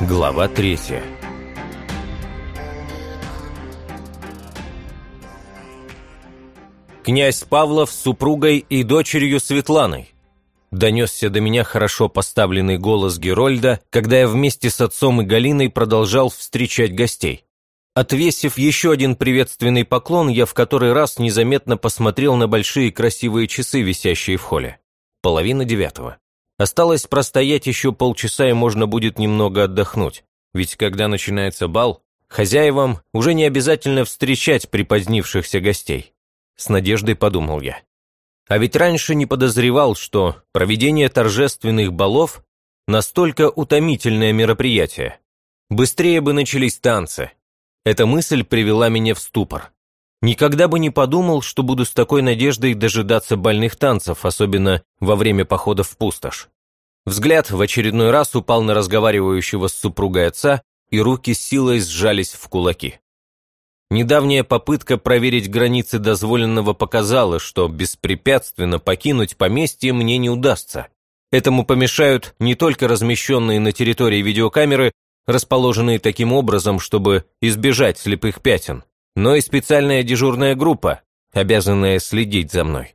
Глава третья Князь Павлов с супругой и дочерью Светланой. Донесся до меня хорошо поставленный голос Герольда, когда я вместе с отцом и Галиной продолжал встречать гостей. Отвесив еще один приветственный поклон, я в который раз незаметно посмотрел на большие красивые часы, висящие в холле. Половина девятого. Осталось простоять еще полчаса, и можно будет немного отдохнуть. Ведь когда начинается бал, хозяевам уже не обязательно встречать припозднившихся гостей. С надеждой подумал я. А ведь раньше не подозревал, что проведение торжественных балов настолько утомительное мероприятие. Быстрее бы начались танцы. Эта мысль привела меня в ступор. Никогда бы не подумал, что буду с такой надеждой дожидаться больных танцев, особенно во время похода в пустошь. Взгляд в очередной раз упал на разговаривающего с супругой отца, и руки с силой сжались в кулаки. Недавняя попытка проверить границы дозволенного показала, что беспрепятственно покинуть поместье мне не удастся. Этому помешают не только размещенные на территории видеокамеры, расположенные таким образом, чтобы избежать слепых пятен, но и специальная дежурная группа, обязанная следить за мной.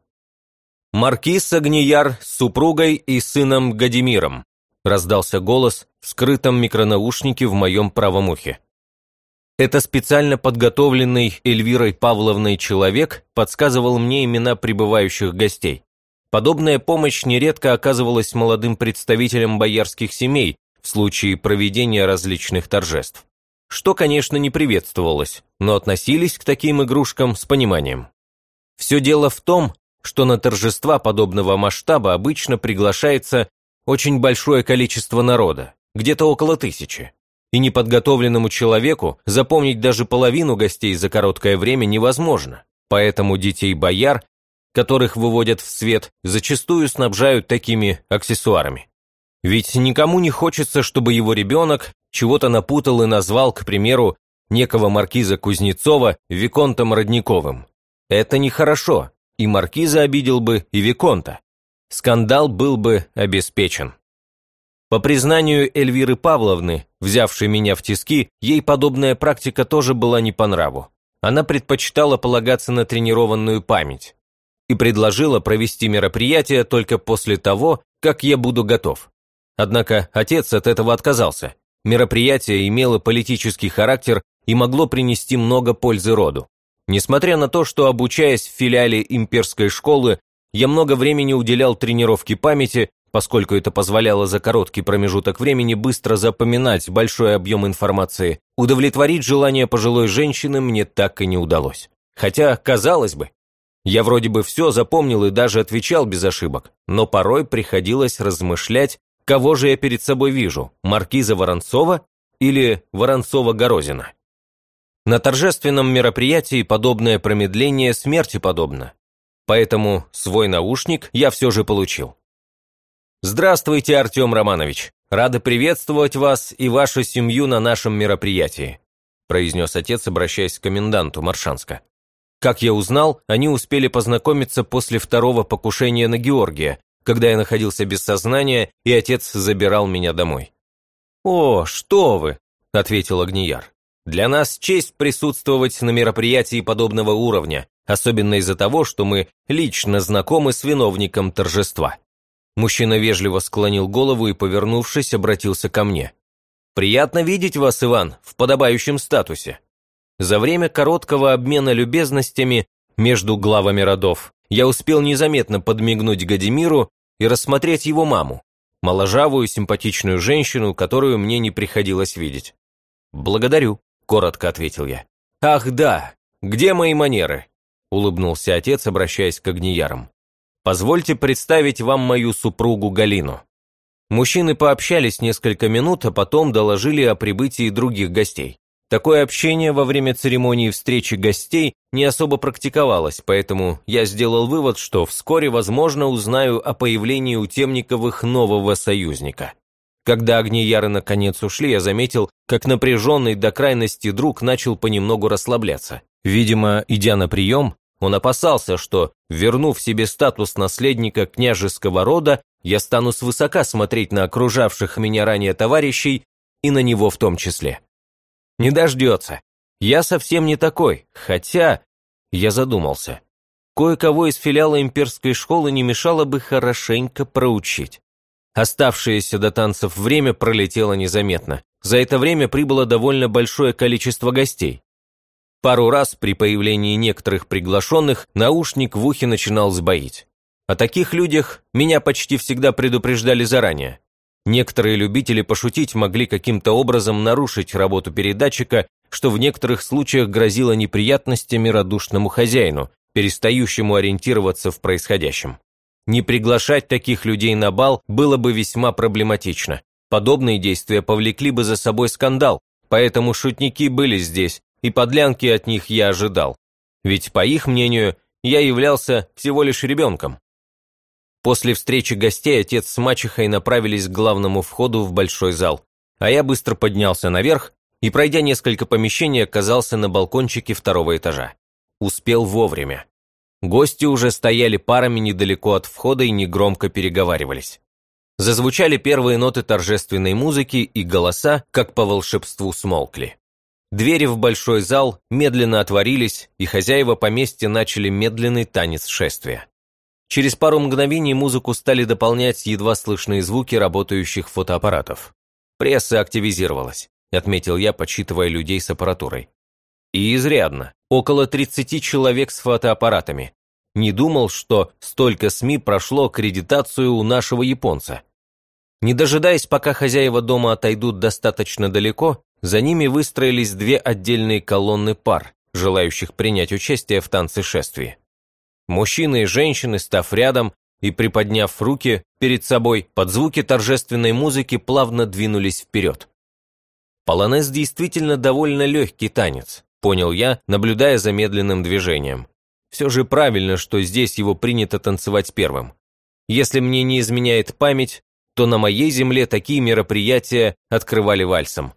Маркиз Агнияр с супругой и сыном Гадимиром, раздался голос в скрытом микронаушнике в моем правом ухе. Это специально подготовленный Эльвирой Павловной человек подсказывал мне имена прибывающих гостей. Подобная помощь нередко оказывалась молодым представителям боярских семей в случае проведения различных торжеств. Что, конечно, не приветствовалось, но относились к таким игрушкам с пониманием. Все дело в том, что на торжества подобного масштаба обычно приглашается очень большое количество народа, где-то около тысячи и неподготовленному человеку запомнить даже половину гостей за короткое время невозможно. Поэтому детей бояр, которых выводят в свет, зачастую снабжают такими аксессуарами. Ведь никому не хочется, чтобы его ребенок чего-то напутал и назвал, к примеру, некого маркиза Кузнецова Виконтом Родниковым. Это нехорошо, и маркиза обидел бы, и Виконта. Скандал был бы обеспечен. По признанию Эльвиры Павловны, взявшей меня в тиски, ей подобная практика тоже была не по нраву. Она предпочитала полагаться на тренированную память и предложила провести мероприятие только после того, как я буду готов. Однако отец от этого отказался. Мероприятие имело политический характер и могло принести много пользы роду. Несмотря на то, что, обучаясь в филиале имперской школы, я много времени уделял тренировке памяти, поскольку это позволяло за короткий промежуток времени быстро запоминать большой объем информации, удовлетворить желание пожилой женщины мне так и не удалось. Хотя, казалось бы, я вроде бы все запомнил и даже отвечал без ошибок, но порой приходилось размышлять, кого же я перед собой вижу, маркиза Воронцова или Воронцова-Горозина. На торжественном мероприятии подобное промедление смерти подобно, поэтому свой наушник я все же получил. «Здравствуйте, Артем Романович! Рады приветствовать вас и вашу семью на нашем мероприятии», произнес отец, обращаясь к коменданту Маршанска. Как я узнал, они успели познакомиться после второго покушения на Георгия, когда я находился без сознания, и отец забирал меня домой. «О, что вы!» – ответил Агнияр. «Для нас честь присутствовать на мероприятии подобного уровня, особенно из-за того, что мы лично знакомы с виновником торжества». Мужчина вежливо склонил голову и, повернувшись, обратился ко мне. «Приятно видеть вас, Иван, в подобающем статусе». За время короткого обмена любезностями между главами родов я успел незаметно подмигнуть Гадимиру и рассмотреть его маму, моложавую, симпатичную женщину, которую мне не приходилось видеть. «Благодарю», – коротко ответил я. «Ах да, где мои манеры?» – улыбнулся отец, обращаясь к огниярам. Позвольте представить вам мою супругу Галину». Мужчины пообщались несколько минут, а потом доложили о прибытии других гостей. Такое общение во время церемонии встречи гостей не особо практиковалось, поэтому я сделал вывод, что вскоре, возможно, узнаю о появлении у Темниковых нового союзника. Когда огнеяры наконец ушли, я заметил, как напряженный до крайности друг начал понемногу расслабляться. Видимо, идя на прием, он опасался, что, вернув себе статус наследника княжеского рода, я стану свысока смотреть на окружавших меня ранее товарищей и на него в том числе. Не дождется. Я совсем не такой, хотя... Я задумался. Кое-кого из филиала имперской школы не мешало бы хорошенько проучить. Оставшееся до танцев время пролетело незаметно. За это время прибыло довольно большое количество гостей. Пару раз при появлении некоторых приглашенных наушник в ухе начинал сбоить. О таких людях меня почти всегда предупреждали заранее. Некоторые любители пошутить могли каким-то образом нарушить работу передатчика, что в некоторых случаях грозило неприятностями радушному хозяину, перестающему ориентироваться в происходящем. Не приглашать таких людей на бал было бы весьма проблематично. Подобные действия повлекли бы за собой скандал, поэтому шутники были здесь, и подлянки от них я ожидал. Ведь, по их мнению, я являлся всего лишь ребенком. После встречи гостей отец с мачехой направились к главному входу в большой зал, а я быстро поднялся наверх и, пройдя несколько помещений, оказался на балкончике второго этажа. Успел вовремя. Гости уже стояли парами недалеко от входа и негромко переговаривались. Зазвучали первые ноты торжественной музыки, и голоса, как по волшебству, смолкли. Двери в большой зал медленно отворились, и хозяева поместья начали медленный танец шествия. Через пару мгновений музыку стали дополнять едва слышные звуки работающих фотоаппаратов. Пресса активизировалась, отметил я, подсчитывая людей с аппаратурой. И изрядно. Около 30 человек с фотоаппаратами. Не думал, что столько СМИ прошло аккредитацию у нашего японца. Не дожидаясь, пока хозяева дома отойдут достаточно далеко, за ними выстроились две отдельные колонны пар, желающих принять участие в танце шествия. Мужчины и женщины, став рядом и приподняв руки перед собой, под звуки торжественной музыки плавно двинулись вперед. Полонез действительно довольно легкий танец, понял я, наблюдая за медленным движением. Все же правильно, что здесь его принято танцевать первым. Если мне не изменяет память, то на моей земле такие мероприятия открывали вальсом.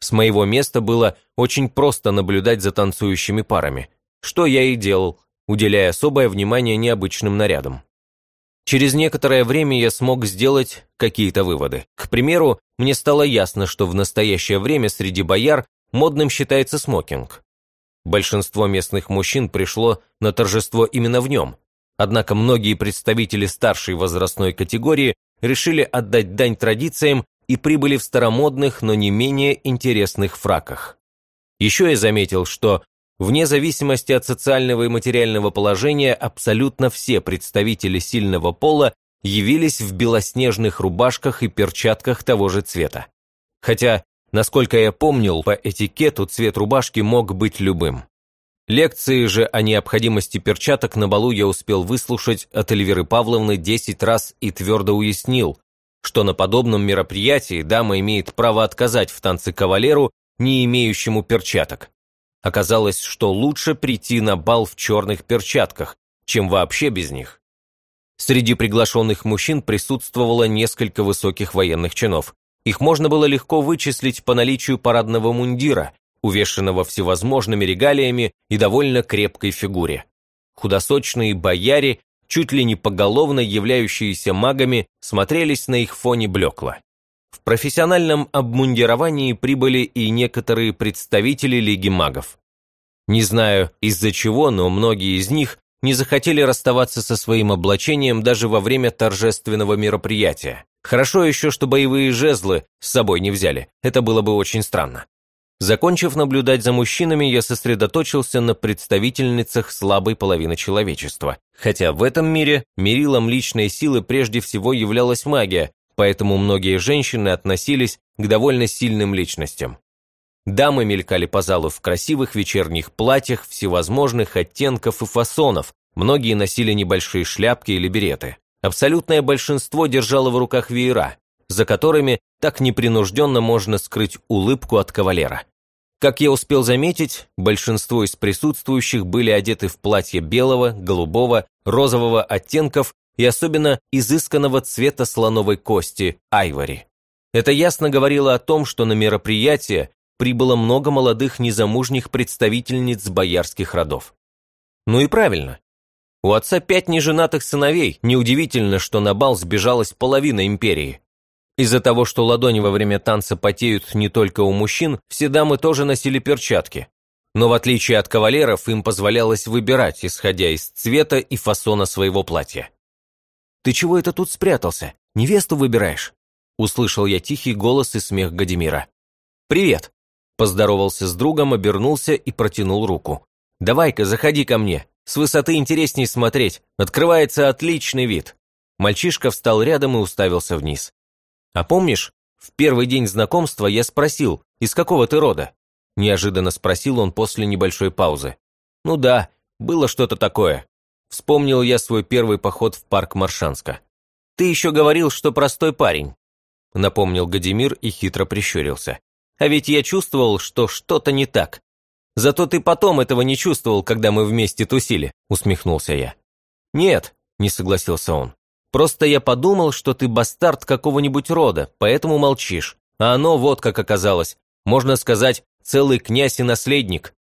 С моего места было очень просто наблюдать за танцующими парами, что я и делал, уделяя особое внимание необычным нарядам. Через некоторое время я смог сделать какие-то выводы. К примеру, мне стало ясно, что в настоящее время среди бояр модным считается смокинг. Большинство местных мужчин пришло на торжество именно в нем, однако многие представители старшей возрастной категории решили отдать дань традициям и прибыли в старомодных, но не менее интересных фраках. Еще я заметил, что вне зависимости от социального и материального положения абсолютно все представители сильного пола явились в белоснежных рубашках и перчатках того же цвета. Хотя, насколько я помнил, по этикету цвет рубашки мог быть любым. Лекции же о необходимости перчаток на балу я успел выслушать от Эльвиры Павловны 10 раз и твердо уяснил, что на подобном мероприятии дама имеет право отказать в танце кавалеру, не имеющему перчаток. Оказалось, что лучше прийти на бал в черных перчатках, чем вообще без них. Среди приглашенных мужчин присутствовало несколько высоких военных чинов. Их можно было легко вычислить по наличию парадного мундира, увешанного всевозможными регалиями и довольно крепкой фигуре. Худосочные бояре чуть ли не поголовно являющиеся магами, смотрелись на их фоне блекло. В профессиональном обмундировании прибыли и некоторые представители Лиги магов. Не знаю из-за чего, но многие из них не захотели расставаться со своим облачением даже во время торжественного мероприятия. Хорошо еще, что боевые жезлы с собой не взяли, это было бы очень странно. Закончив наблюдать за мужчинами, я сосредоточился на представительницах слабой половины человечества. Хотя в этом мире мерилом личной силы прежде всего являлась магия, поэтому многие женщины относились к довольно сильным личностям. Дамы мелькали по залу в красивых вечерних платьях всевозможных оттенков и фасонов, многие носили небольшие шляпки или береты. Абсолютное большинство держало в руках веера, за которыми так непринужденно можно скрыть улыбку от кавалера. Как я успел заметить, большинство из присутствующих были одеты в платье белого, голубого, розового оттенков и особенно изысканного цвета слоновой кости – айвори. Это ясно говорило о том, что на мероприятие прибыло много молодых незамужних представительниц боярских родов. Ну и правильно. У отца пять неженатых сыновей, неудивительно, что на бал сбежалась половина империи. Из-за того, что ладони во время танца потеют не только у мужчин, все дамы тоже носили перчатки. Но в отличие от кавалеров, им позволялось выбирать, исходя из цвета и фасона своего платья. «Ты чего это тут спрятался? Невесту выбираешь?» Услышал я тихий голос и смех Гадимира. «Привет!» Поздоровался с другом, обернулся и протянул руку. «Давай-ка, заходи ко мне. С высоты интересней смотреть. Открывается отличный вид». Мальчишка встал рядом и уставился вниз. «А помнишь, в первый день знакомства я спросил, из какого ты рода?» Неожиданно спросил он после небольшой паузы. «Ну да, было что-то такое. Вспомнил я свой первый поход в парк Маршанска. Ты еще говорил, что простой парень», напомнил Гадимир и хитро прищурился. «А ведь я чувствовал, что что-то не так. Зато ты потом этого не чувствовал, когда мы вместе тусили», – усмехнулся я. «Нет», – не согласился он. «Просто я подумал, что ты бастард какого-нибудь рода, поэтому молчишь. А оно вот как оказалось. Можно сказать, целый князь и наследник».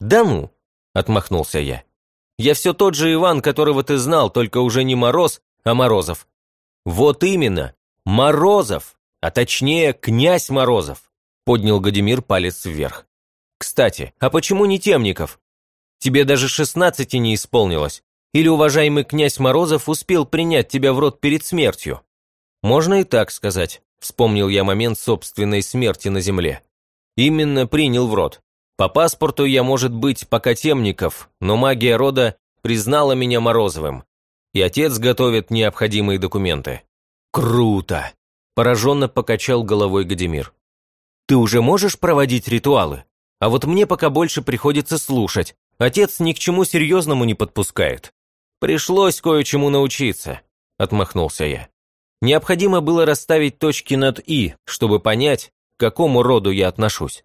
«Да ну», – отмахнулся я. «Я все тот же Иван, которого ты знал, только уже не Мороз, а Морозов». «Вот именно, Морозов, а точнее князь Морозов», – поднял Гадимир палец вверх. Кстати, а почему не Темников? Тебе даже шестнадцати не исполнилось. Или уважаемый князь Морозов успел принять тебя в рот перед смертью? Можно и так сказать. Вспомнил я момент собственной смерти на земле. Именно принял в рот. По паспорту я, может быть, пока Темников, но магия рода признала меня Морозовым. И отец готовит необходимые документы. Круто! Пораженно покачал головой Гадимир. Ты уже можешь проводить ритуалы? А вот мне пока больше приходится слушать. Отец ни к чему серьезному не подпускает. Пришлось кое-чему научиться, отмахнулся я. Необходимо было расставить точки над «и», чтобы понять, к какому роду я отношусь.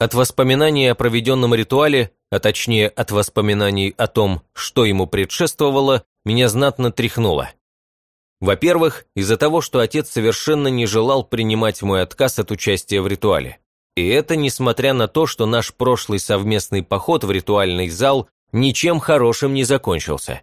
От воспоминаний о проведенном ритуале, а точнее от воспоминаний о том, что ему предшествовало, меня знатно тряхнуло. Во-первых, из-за того, что отец совершенно не желал принимать мой отказ от участия в ритуале. И это несмотря на то, что наш прошлый совместный поход в ритуальный зал ничем хорошим не закончился.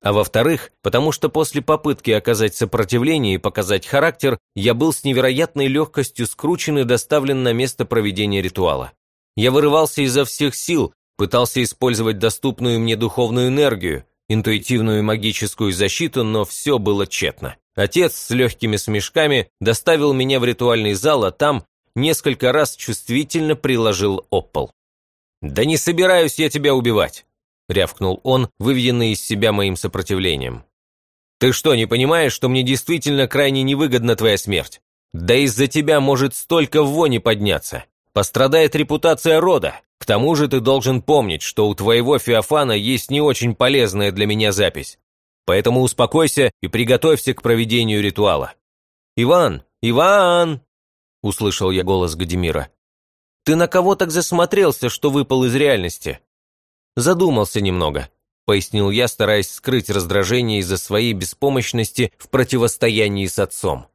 А во-вторых, потому что после попытки оказать сопротивление и показать характер, я был с невероятной легкостью скручен и доставлен на место проведения ритуала. Я вырывался изо всех сил, пытался использовать доступную мне духовную энергию, интуитивную магическую защиту, но все было тщетно. Отец с легкими смешками доставил меня в ритуальный зал, а там несколько раз чувствительно приложил об пол. «Да не собираюсь я тебя убивать», – рявкнул он, выведенный из себя моим сопротивлением. «Ты что, не понимаешь, что мне действительно крайне невыгодна твоя смерть? Да из-за тебя может столько вони подняться. Пострадает репутация рода. К тому же ты должен помнить, что у твоего Феофана есть не очень полезная для меня запись. Поэтому успокойся и приготовься к проведению ритуала». «Иван! Иван!» – услышал я голос Гадимира. «Ты на кого так засмотрелся, что выпал из реальности?» «Задумался немного», – пояснил я, стараясь скрыть раздражение из-за своей беспомощности в противостоянии с отцом.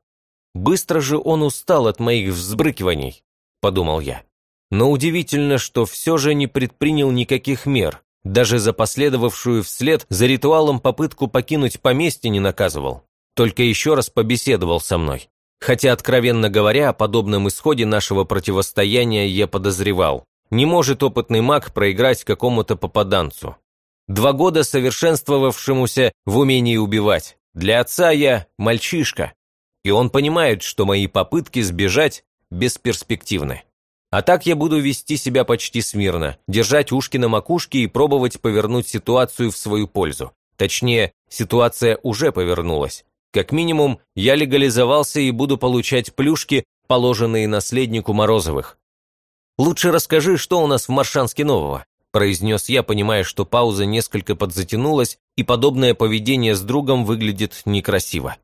«Быстро же он устал от моих взбрыкиваний», – подумал я. Но удивительно, что все же не предпринял никаких мер, даже за последовавшую вслед за ритуалом попытку покинуть поместье не наказывал, только еще раз побеседовал со мной. Хотя, откровенно говоря, о подобном исходе нашего противостояния я подозревал. Не может опытный маг проиграть какому-то попаданцу. Два года совершенствовавшемуся в умении убивать. Для отца я мальчишка. И он понимает, что мои попытки сбежать бесперспективны. А так я буду вести себя почти смирно, держать ушки на макушке и пробовать повернуть ситуацию в свою пользу. Точнее, ситуация уже повернулась. Как минимум, я легализовался и буду получать плюшки, положенные наследнику Морозовых. «Лучше расскажи, что у нас в Маршанске нового», произнес я, понимая, что пауза несколько подзатянулась, и подобное поведение с другом выглядит некрасиво.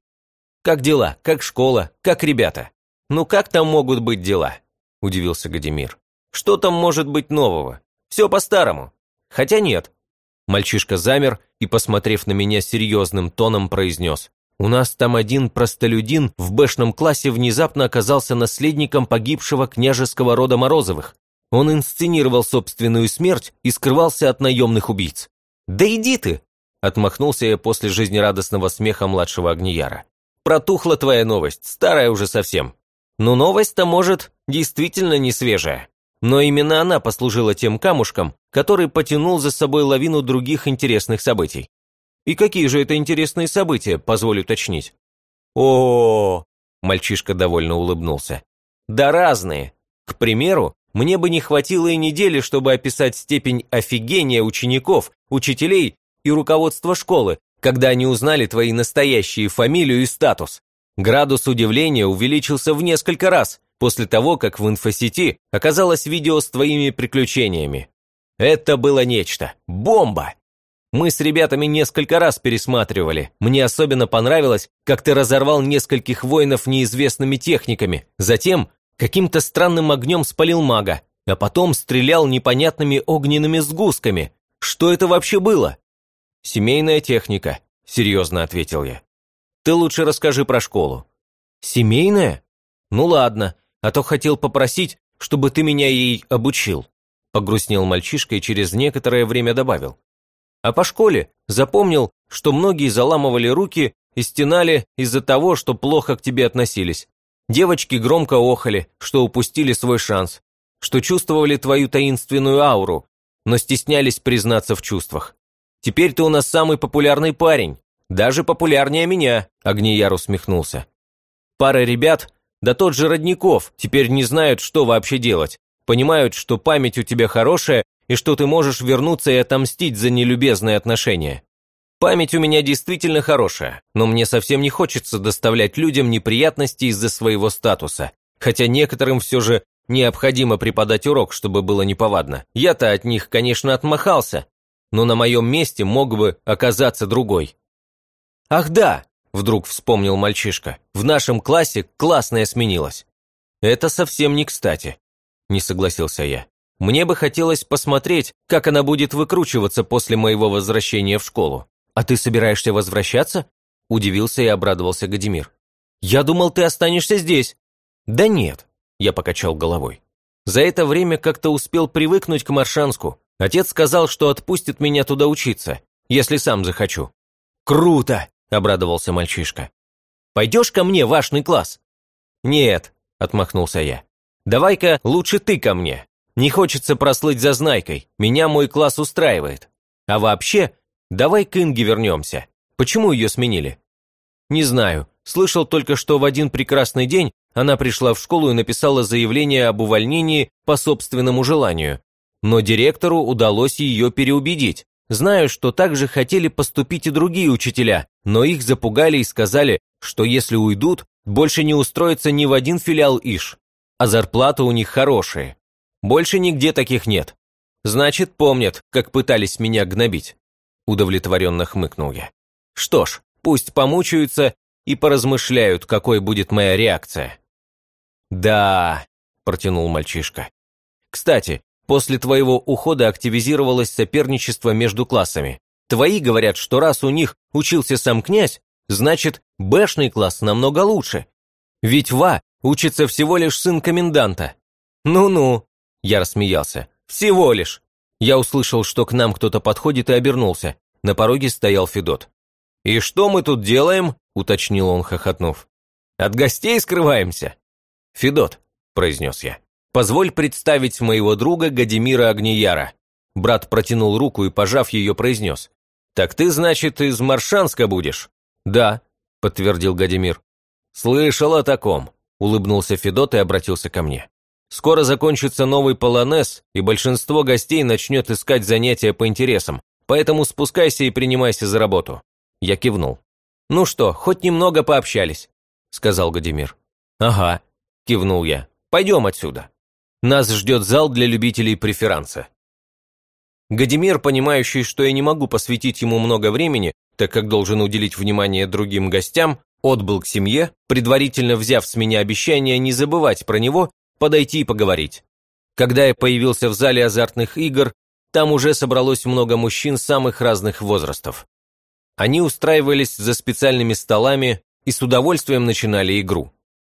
«Как дела? Как школа? Как ребята?» «Ну как там могут быть дела?» – удивился Гадимир. «Что там может быть нового? Все по-старому. Хотя нет». Мальчишка замер и, посмотрев на меня серьезным тоном, произнес. У нас там один простолюдин в бэшном классе внезапно оказался наследником погибшего княжеского рода Морозовых. Он инсценировал собственную смерть и скрывался от наемных убийц. «Да иди ты!» – отмахнулся я после жизнерадостного смеха младшего Огнияра. протухла твоя новость, старая уже совсем. Но новость-то, может, действительно не свежая. Но именно она послужила тем камушком, который потянул за собой лавину других интересных событий. И какие же это интересные события, позволю уточнить? О, -о, -о, -о мальчишка довольно улыбнулся. Да разные. К примеру, мне бы не хватило и недели, чтобы описать степень офигения учеников, учителей и руководства школы, когда они узнали твои настоящие фамилию и статус. Градус удивления увеличился в несколько раз после того, как в инфосети оказалось видео с твоими приключениями. Это было нечто. Бомба! Мы с ребятами несколько раз пересматривали. Мне особенно понравилось, как ты разорвал нескольких воинов неизвестными техниками. Затем каким-то странным огнем спалил мага, а потом стрелял непонятными огненными сгустками. Что это вообще было? «Семейная техника», – серьезно ответил я. «Ты лучше расскажи про школу». «Семейная? Ну ладно, а то хотел попросить, чтобы ты меня ей обучил», – погрустнел мальчишка и через некоторое время добавил. А по школе запомнил, что многие заламывали руки и стенали из-за того, что плохо к тебе относились. Девочки громко охали, что упустили свой шанс, что чувствовали твою таинственную ауру, но стеснялись признаться в чувствах. Теперь ты у нас самый популярный парень, даже популярнее меня», – Огнияр усмехнулся. «Пара ребят, да тот же Родников, теперь не знают, что вообще делать. Понимают, что память у тебя хорошая и что ты можешь вернуться и отомстить за нелюбезные отношения. Память у меня действительно хорошая, но мне совсем не хочется доставлять людям неприятности из-за своего статуса, хотя некоторым все же необходимо преподать урок, чтобы было неповадно. Я-то от них, конечно, отмахался, но на моем месте мог бы оказаться другой. «Ах да!» – вдруг вспомнил мальчишка. «В нашем классе классная сменилась». «Это совсем не кстати», – не согласился я. Мне бы хотелось посмотреть, как она будет выкручиваться после моего возвращения в школу. «А ты собираешься возвращаться?» – удивился и обрадовался Гадимир. «Я думал, ты останешься здесь». «Да нет», – я покачал головой. «За это время как-то успел привыкнуть к Маршанску. Отец сказал, что отпустит меня туда учиться, если сам захочу». «Круто!» – обрадовался мальчишка. «Пойдешь ко мне вашный класс?» «Нет», – отмахнулся я. «Давай-ка лучше ты ко мне. Не хочется прослыть зазнайкой, меня мой класс устраивает. А вообще, давай к Инге вернемся. Почему ее сменили? Не знаю. Слышал только, что в один прекрасный день она пришла в школу и написала заявление об увольнении по собственному желанию. Но директору удалось ее переубедить. Знаю, что также хотели поступить и другие учителя, но их запугали и сказали, что если уйдут, больше не устроятся ни в один филиал ИШ. А зарплаты у них хорошие. Больше нигде таких нет. Значит, помнят, как пытались меня гнобить. Удовлетворенно хмыкнул я. Что ж, пусть помучаются и поразмышляют, какой будет моя реакция. Да, протянул мальчишка. Кстати, после твоего ухода активизировалось соперничество между классами. Твои говорят, что раз у них учился сам князь, значит, бэшный класс намного лучше. Ведь Ва учится всего лишь сын коменданта. Ну-ну, я рассмеялся. «Всего лишь!» Я услышал, что к нам кто-то подходит и обернулся. На пороге стоял Федот. «И что мы тут делаем?» – уточнил он, хохотнув. «От гостей скрываемся?» «Федот», – произнес я. «Позволь представить моего друга Гадимира Огнияра». Брат протянул руку и, пожав ее, произнес. «Так ты, значит, из Маршанска будешь?» «Да», – подтвердил Гадимир. «Слышал о таком», – улыбнулся Федот и обратился ко мне. Скоро закончится новый полонез, и большинство гостей начнет искать занятия по интересам, поэтому спускайся и принимайся за работу». Я кивнул. «Ну что, хоть немного пообщались», — сказал Гадимир. «Ага», — кивнул я. «Пойдем отсюда. Нас ждет зал для любителей преферанса». Гадимир, понимающий, что я не могу посвятить ему много времени, так как должен уделить внимание другим гостям, отбыл к семье, предварительно взяв с меня обещание не забывать про него подойти и поговорить. Когда я появился в зале азартных игр, там уже собралось много мужчин самых разных возрастов. Они устраивались за специальными столами и с удовольствием начинали игру.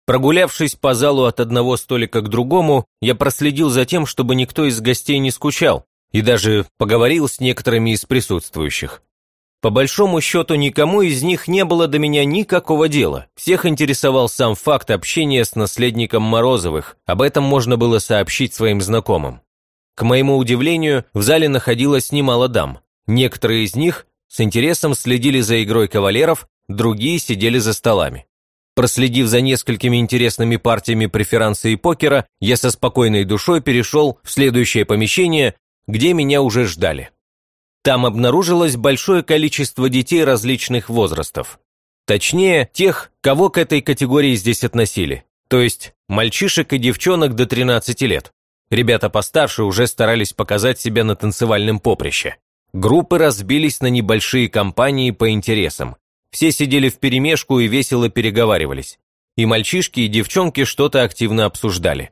Прогулявшись по залу от одного столика к другому, я проследил за тем, чтобы никто из гостей не скучал, и даже поговорил с некоторыми из присутствующих. По большому счету, никому из них не было до меня никакого дела. Всех интересовал сам факт общения с наследником Морозовых. Об этом можно было сообщить своим знакомым. К моему удивлению, в зале находилось немало дам. Некоторые из них с интересом следили за игрой кавалеров, другие сидели за столами. Проследив за несколькими интересными партиями преферанса и покера, я со спокойной душой перешел в следующее помещение, где меня уже ждали. Там обнаружилось большое количество детей различных возрастов. Точнее, тех, кого к этой категории здесь относили, то есть мальчишек и девчонок до 13 лет. Ребята постарше уже старались показать себя на танцевальном поприще. Группы разбились на небольшие компании по интересам. Все сидели вперемешку и весело переговаривались. И мальчишки, и девчонки что-то активно обсуждали.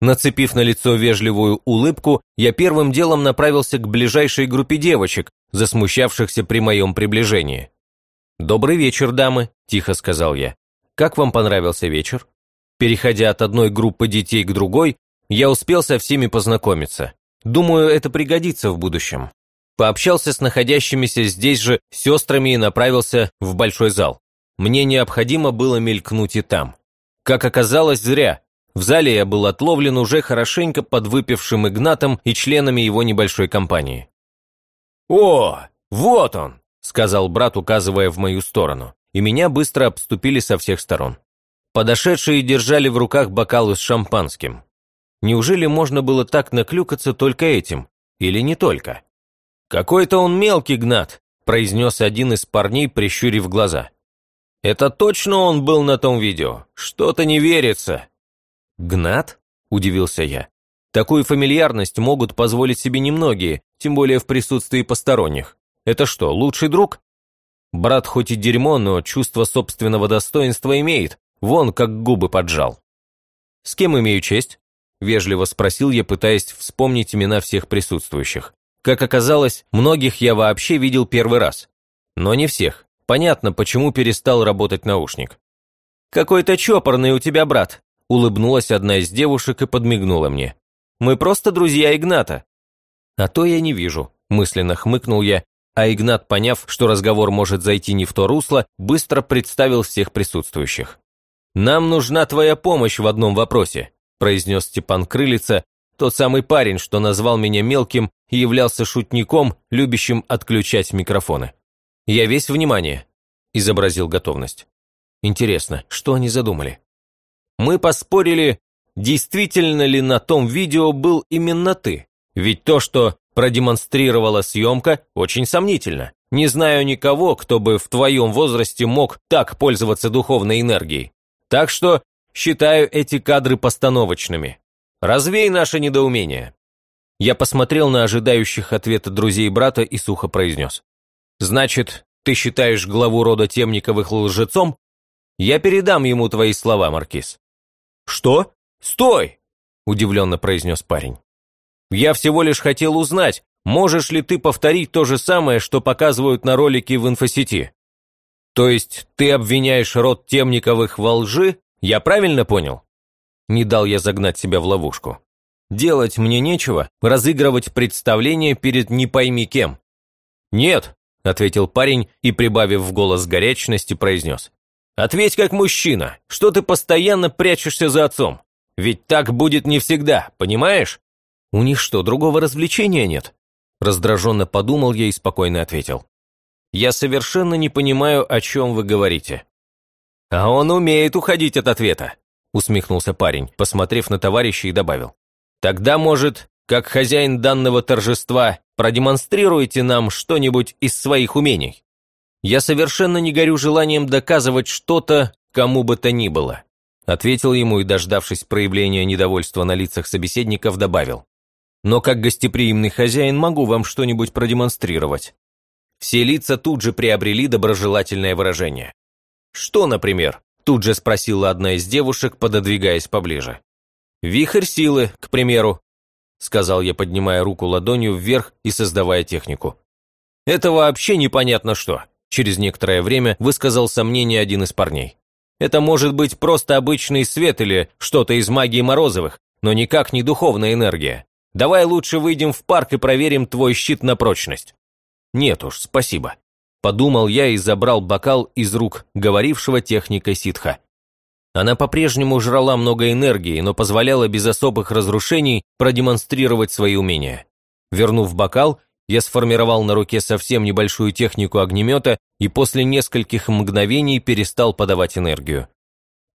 Нацепив на лицо вежливую улыбку, я первым делом направился к ближайшей группе девочек, засмущавшихся при моем приближении. «Добрый вечер, дамы», – тихо сказал я. «Как вам понравился вечер?» Переходя от одной группы детей к другой, я успел со всеми познакомиться. Думаю, это пригодится в будущем. Пообщался с находящимися здесь же сестрами и направился в большой зал. Мне необходимо было мелькнуть и там. Как оказалось, зря. В зале я был отловлен уже хорошенько подвыпившим Игнатом и членами его небольшой компании. «О, вот он!» – сказал брат, указывая в мою сторону, и меня быстро обступили со всех сторон. Подошедшие держали в руках бокалы с шампанским. Неужели можно было так наклюкаться только этим? Или не только? «Какой-то он мелкий, Гнат», – произнес один из парней, прищурив глаза. «Это точно он был на том видео? Что-то не верится». «Гнат?» – удивился я. «Такую фамильярность могут позволить себе немногие, тем более в присутствии посторонних. Это что, лучший друг?» Брат хоть и дерьмо, но чувство собственного достоинства имеет, вон как губы поджал. «С кем имею честь?» – вежливо спросил я, пытаясь вспомнить имена всех присутствующих. Как оказалось, многих я вообще видел первый раз. Но не всех. Понятно, почему перестал работать наушник. «Какой-то чопорный у тебя брат», – улыбнулась одна из девушек и подмигнула мне. «Мы просто друзья Игната». «А то я не вижу», – мысленно хмыкнул я, а Игнат, поняв, что разговор может зайти не в то русло, быстро представил всех присутствующих. «Нам нужна твоя помощь в одном вопросе», – произнес Степан Крылица, тот самый парень, что назвал меня мелким являлся шутником, любящим отключать микрофоны. «Я весь внимание», – изобразил готовность. Интересно, что они задумали? Мы поспорили, действительно ли на том видео был именно ты. Ведь то, что продемонстрировала съемка, очень сомнительно. Не знаю никого, кто бы в твоем возрасте мог так пользоваться духовной энергией. Так что считаю эти кадры постановочными. Развей наше недоумение». Я посмотрел на ожидающих ответа друзей брата и сухо произнес. «Значит, ты считаешь главу рода Темниковых лжецом? Я передам ему твои слова, Маркиз». «Что? Стой!» – удивленно произнес парень. «Я всего лишь хотел узнать, можешь ли ты повторить то же самое, что показывают на ролике в инфосети? То есть ты обвиняешь род Темниковых во лжи? Я правильно понял?» Не дал я загнать себя в ловушку. Делать мне нечего, разыгрывать представление перед не пойми кем. «Нет», – ответил парень и, прибавив в голос горячности, произнес. «Ответь как мужчина, что ты постоянно прячешься за отцом? Ведь так будет не всегда, понимаешь?» «У них что, другого развлечения нет?» Раздраженно подумал я и спокойно ответил. «Я совершенно не понимаю, о чем вы говорите». «А он умеет уходить от ответа», усмехнулся парень, посмотрев на товарища и добавил. «Тогда, может, как хозяин данного торжества, продемонстрируйте нам что-нибудь из своих умений. Я совершенно не горю желанием доказывать что-то кому бы то ни было», ответил ему и, дождавшись проявления недовольства на лицах собеседников, добавил. «Но как гостеприимный хозяин могу вам что-нибудь продемонстрировать». Все лица тут же приобрели доброжелательное выражение. «Что, например?» Тут же спросила одна из девушек, пододвигаясь поближе. «Вихрь силы, к примеру», сказал я, поднимая руку ладонью вверх и создавая технику. «Это вообще непонятно что», через некоторое время высказал сомнение один из парней. «Это может быть просто обычный свет или что-то из магии Морозовых, но никак не духовная энергия. Давай лучше выйдем в парк и проверим твой щит на прочность». «Нет уж, спасибо», подумал я и забрал бокал из рук говорившего техника ситха. Она по-прежнему жрала много энергии, но позволяла без особых разрушений продемонстрировать свои умения. Вернув бокал, я сформировал на руке совсем небольшую технику огнемета и после нескольких мгновений перестал подавать энергию.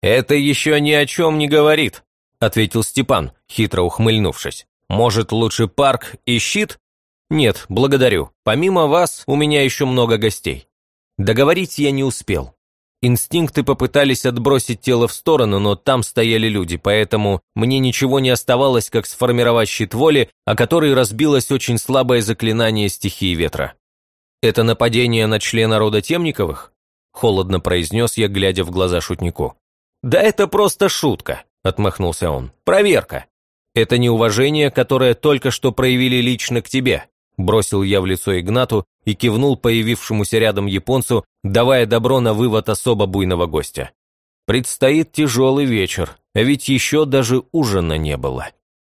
«Это еще ни о чем не говорит», – ответил Степан, хитро ухмыльнувшись. «Может, лучше парк и щит?» «Нет, благодарю. Помимо вас, у меня еще много гостей». Договорить я не успел. Инстинкты попытались отбросить тело в сторону, но там стояли люди, поэтому мне ничего не оставалось, как сформировать щит воли, о который разбилось очень слабое заклинание стихии ветра. «Это нападение на члена рода Темниковых?» – холодно произнес я, глядя в глаза шутнику. «Да это просто шутка», – отмахнулся он. «Проверка. Это неуважение, которое только что проявили лично к тебе. Бросил я в лицо Игнату и кивнул появившемуся рядом японцу, давая добро на вывод особо буйного гостя. Предстоит тяжелый вечер, а ведь еще даже ужина не было.